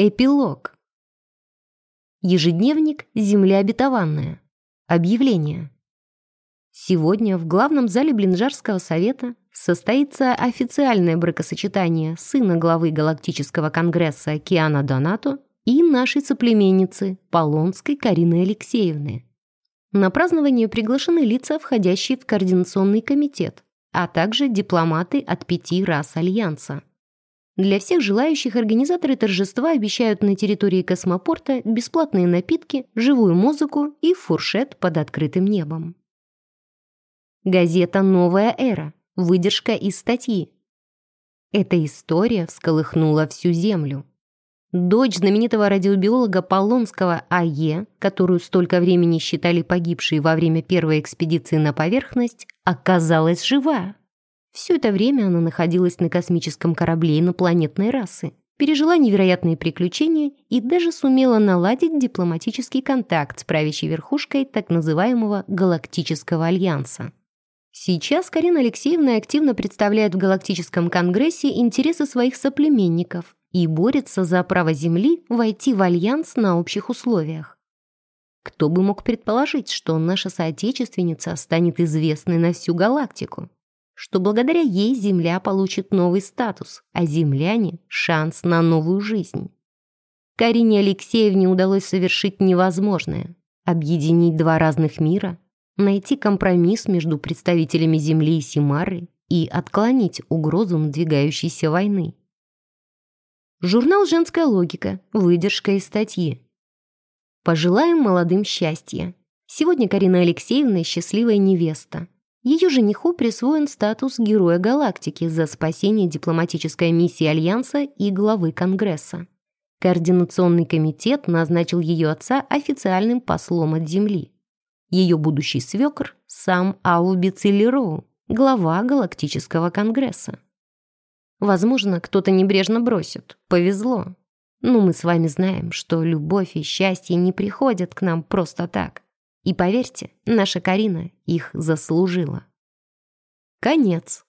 Эпилог. Ежедневник «Земля обетованная». Объявление. Сегодня в главном зале Блинжарского совета состоится официальное бракосочетание сына главы Галактического конгресса Киана Донато и нашей соплеменницы Полонской Карины Алексеевны. На празднование приглашены лица, входящие в Координационный комитет, а также дипломаты от пяти рас Альянса. Для всех желающих организаторы торжества обещают на территории космопорта бесплатные напитки, живую музыку и фуршет под открытым небом. Газета «Новая эра». Выдержка из статьи. Эта история всколыхнула всю Землю. Дочь знаменитого радиобиолога Полонского А.Е., которую столько времени считали погибшей во время первой экспедиции на поверхность, оказалась жива. Все это время она находилась на космическом корабле инопланетной расы, пережила невероятные приключения и даже сумела наладить дипломатический контакт с правящей верхушкой так называемого Галактического Альянса. Сейчас Карина Алексеевна активно представляет в Галактическом Конгрессе интересы своих соплеменников и борется за право Земли войти в Альянс на общих условиях. Кто бы мог предположить, что наша соотечественница станет известной на всю галактику? Что благодаря ей Земля получит новый статус, а земляне — шанс на новую жизнь. Карине Алексеевне удалось совершить невозможное — объединить два разных мира, найти компромисс между представителями Земли и Симары и отклонить угрозу надвигающейся войны. Журнал «Женская логика», выдержка из статьи. Пожелаем молодым счастья. Сегодня Карина Алексеевна счастливая невеста. Ее жениху присвоен статус Героя Галактики за спасение дипломатической миссии Альянса и главы Конгресса. Координационный комитет назначил ее отца официальным послом от Земли. Ее будущий свекр – сам Ауби Циллероу, глава Галактического Конгресса. Возможно, кто-то небрежно бросит. Повезло. Но мы с вами знаем, что любовь и счастье не приходят к нам просто так. И поверьте, наша Карина их заслужила. Конец.